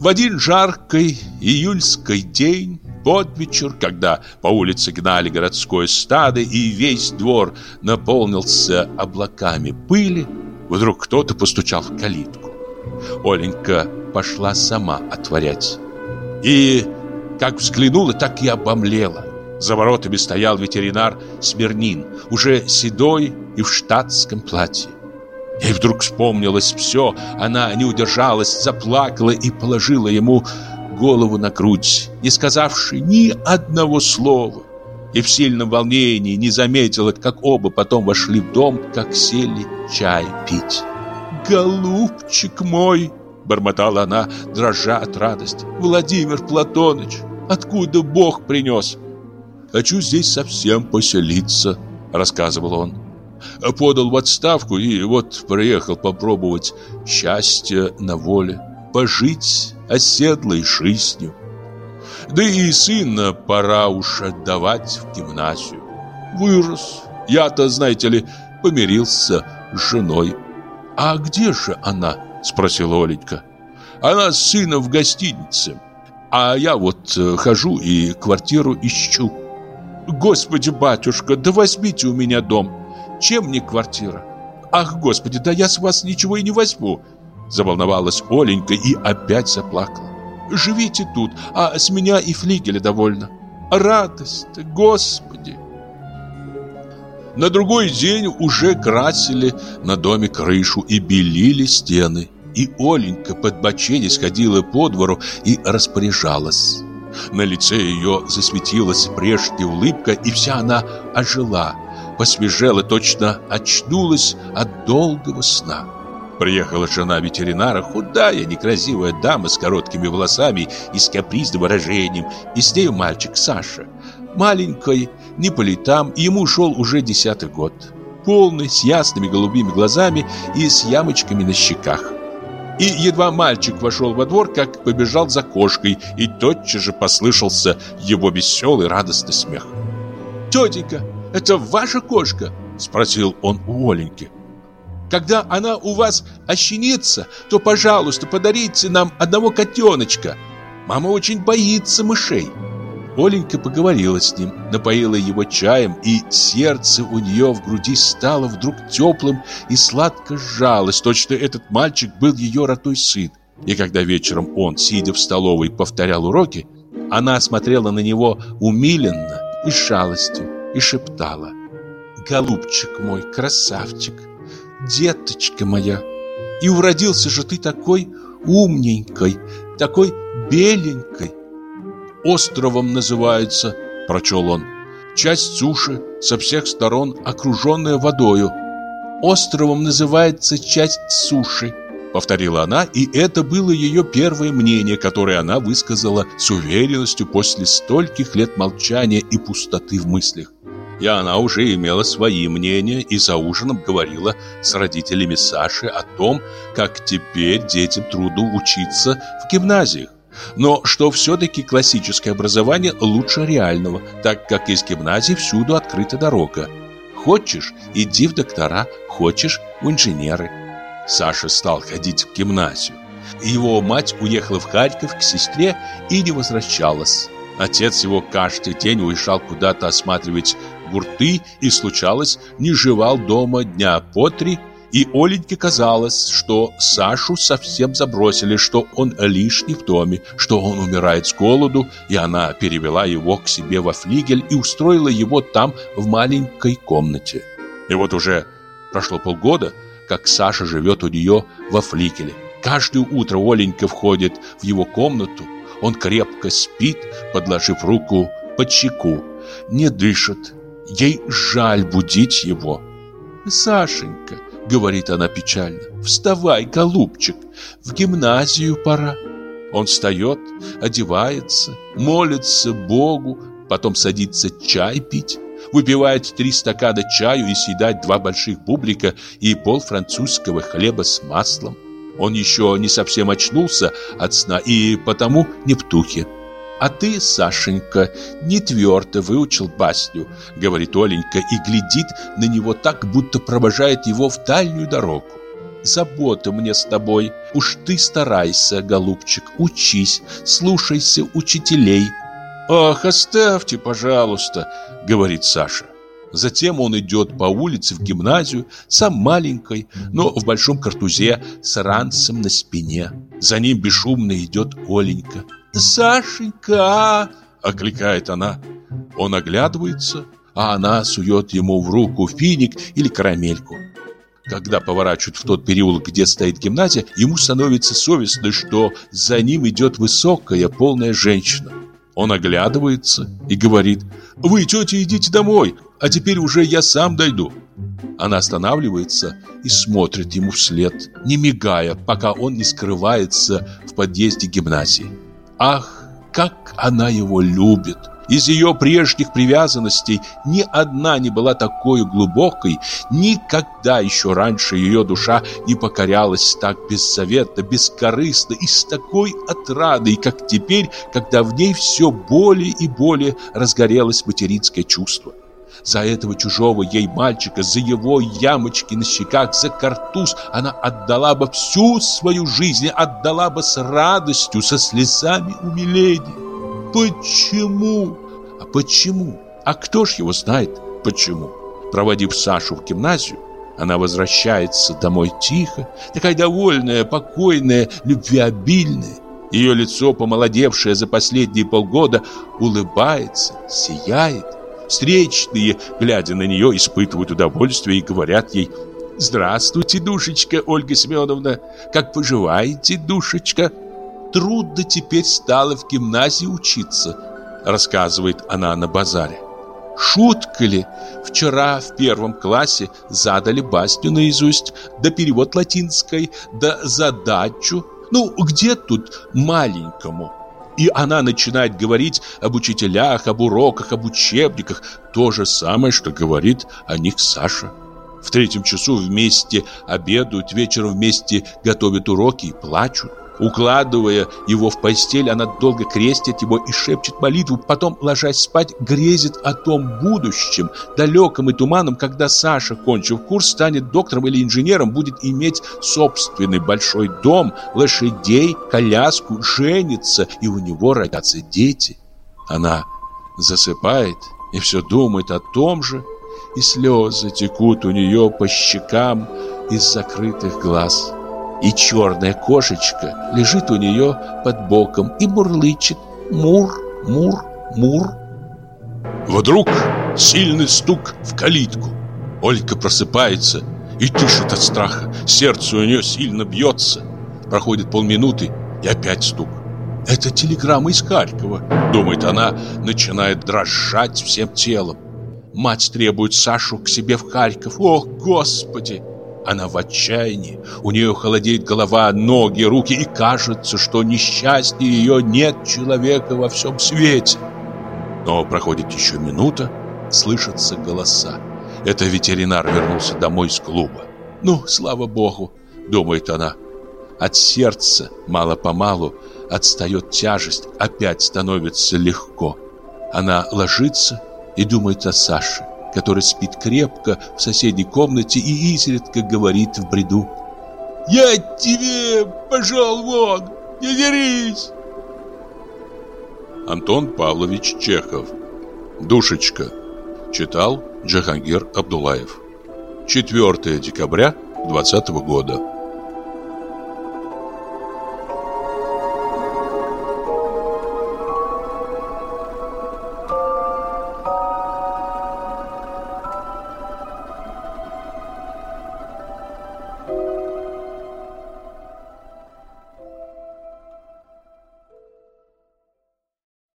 В один жаркий июльский день под вечер, когда по улице гнали городское стадо и весь двор наполнился облаками пыли, вдруг кто-то постучал в калитку. Оленька пошла сама отворять. И как взглянула, так и обомлела. За воротами стоял ветеринар Смирнин, уже седой и в штатском платье. Ей вдруг вспомнилось все, она не удержалась, заплакала и положила ему голову на грудь, не сказавши ни одного слова. И в сильном волнении не заметила, как оба потом вошли в дом, как сели чай пить. «Голубчик мой!» — бормотала она, дрожа от радости. «Владимир Платоныч, откуда Бог принес?» «Хочу здесь совсем поселиться», — рассказывал он. Подал в отставку и вот приехал попробовать счастье на воле, пожить оседлой жизнью. Да и сына пора уж отдавать в гимназию. Вырос. Я-то, знаете ли, помирился с женой. «А где же она?» – спросила Оленька. «Она с сыном в гостинице, а я вот э, хожу и квартиру ищу». «Господи, батюшка, да возьмите у меня дом. Чем мне квартира? Ах, господи, да я с вас ничего и не возьму. Заволновалась Оленька и опять заплакала. Живите тут, а с меня и флигеля довольно. Радость, господи. На другой день уже красили на доме крышу и белили стены. И Оленька под боченей сходила по двору и распоряжалась. На лице ее засветилась прежняя улыбка, и вся она ожила – посвежела, точно очнулась от долгого сна. Приехала жена ветеринара, худая, некрасивая дама с короткими волосами и с капризным выражением, и с нею мальчик Саша. Маленький, не по летам, ему шел уже десятый год. Полный, с ясными голубыми глазами и с ямочками на щеках. И едва мальчик вошел во двор, как побежал за кошкой, и тотчас же послышался его веселый радостный смех. «Тетенька, это ваша кошка?» – спросил он у Оленьки. «Когда она у вас ощенится, то, пожалуйста, подарите нам одного котеночка. Мама очень боится мышей». Оленька поговорила с ним, напоила его чаем, и сердце у нее в груди стало вдруг теплым и сладко сжалось, точно этот мальчик был ее родной сын. И когда вечером он, сидя в столовой, повторял уроки, она смотрела на него умиленно и с жалостью и шептала «Голубчик мой, красавчик, деточка моя, и уродился же ты такой умненькой, такой беленькой. Островом называется, прочел он, часть суши со всех сторон окруженная водою. Островом называется часть суши, повторила она, и это было ее первое мнение, которое она высказала с уверенностью после стольких лет молчания и пустоты в мыслях и она уже имела свои мнения и за ужином говорила с родителями Саши о том, как теперь детям трудно учиться в гимназиях. Но что все-таки классическое образование лучше реального, так как из гимназии всюду открыта дорога. Хочешь – иди в доктора, хочешь – в инженеры. Саша стал ходить в гимназию. Его мать уехала в Харьков к сестре и не возвращалась. Отец его каждый день уезжал куда-то осматривать гурты и, случалось, не жевал дома дня по три, и Оленьке казалось, что Сашу совсем забросили, что он лишний в доме, что он умирает с голоду, и она перевела его к себе во флигель и устроила его там в маленькой комнате. И вот уже прошло полгода, как Саша живет у нее во флигеле. Каждое утро Оленька входит в его комнату, он крепко спит, подложив руку под щеку, не дышит, Ей жаль будить его. «Сашенька», — говорит она печально, — «вставай, голубчик, в гимназию пора». Он встает, одевается, молится Богу, потом садится чай пить, выпивает три стакана чаю и съедает два больших бублика и пол французского хлеба с маслом. Он еще не совсем очнулся от сна и потому не в тухе. А ты, Сашенька, не твердо выучил басню, говорит Оленька и глядит на него так, будто провожает его в дальнюю дорогу. забота мне с тобой. Уж ты старайся, голубчик, учись, слушайся учителей. Ах, оставьте, пожалуйста, говорит Саша. Затем он идет по улице в гимназию, сам маленькой, но в большом картузе с ранцем на спине. За ним бесшумно идет Оленька. «Сашенька!» – окликает она. Он оглядывается, а она сует ему в руку финик или карамельку. Когда поворачивают в тот переулок, где стоит гимназия, ему становится совестно, что за ним идет высокая, полная женщина. Он оглядывается и говорит «Вы, тетя, идите домой, а теперь уже я сам дойду». Она останавливается и смотрит ему вслед, не мигая, пока он не скрывается в подъезде гимназии. Ах, как она его любит! Из ее прежних привязанностей ни одна не была такой глубокой, никогда еще раньше ее душа не покорялась так беззаветно, бескорыстно и с такой отрадой, как теперь, когда в ней все более и более разгорелось материнское чувство. За этого чужого ей мальчика, за его ямочки на щеках, за картуз она отдала бы всю свою жизнь, отдала бы с радостью, со слезами умиления. Почему? А почему? А кто ж его знает, почему? Проводив Сашу в гимназию, она возвращается домой тихо, такая довольная, покойная, любвеобильная. Ее лицо, помолодевшее за последние полгода, улыбается, сияет. Встречные, глядя на нее, испытывают удовольствие и говорят ей «Здравствуйте, душечка Ольга Семеновна! Как поживаете, душечка?» трудно теперь стало в гимназии учиться, рассказывает она на базаре. Шутка ли? Вчера в первом классе задали басню наизусть, да перевод латинской, да задачу. Ну, где тут маленькому? И она начинает говорить об учителях, об уроках, об учебниках. То же самое, что говорит о них Саша. В третьем часу вместе обедают, вечером вместе готовят уроки и плачут. Укладывая его в постель, она долго крестит его и шепчет молитву, потом, ложась спать, грезит о том будущем, далеком и туманном, когда Саша, кончив курс, станет доктором или инженером, будет иметь собственный большой дом, лошадей, коляску, женится, и у него родятся дети. Она засыпает и все думает о том же, и слезы текут у нее по щекам из закрытых глаз. И черная кошечка лежит у нее под боком и мурлычет «Мур, мур, мур». Вдруг сильный стук в калитку. Ольга просыпается и дышит от страха. Сердце у нее сильно бьется. Проходит полминуты и опять стук. «Это телеграмма из Харькова», — думает она, начинает дрожать всем телом. Мать требует Сашу к себе в Харьков. Ох, Господи! Она в отчаянии, у нее холодеет голова, ноги, руки, и кажется, что несчастье ее нет человека во всем свете. Но проходит еще минута, слышатся голоса. Это ветеринар вернулся домой из клуба. «Ну, слава богу», — думает она. От сердца мало-помалу отстает тяжесть, опять становится легко. Она ложится и думает о Саше который спит крепко в соседней комнате и изредка говорит в бреду. «Я тебе пошел вон, не дерись!» Антон Павлович Чехов «Душечка» Читал Джахангир Абдулаев 4 декабря 20 года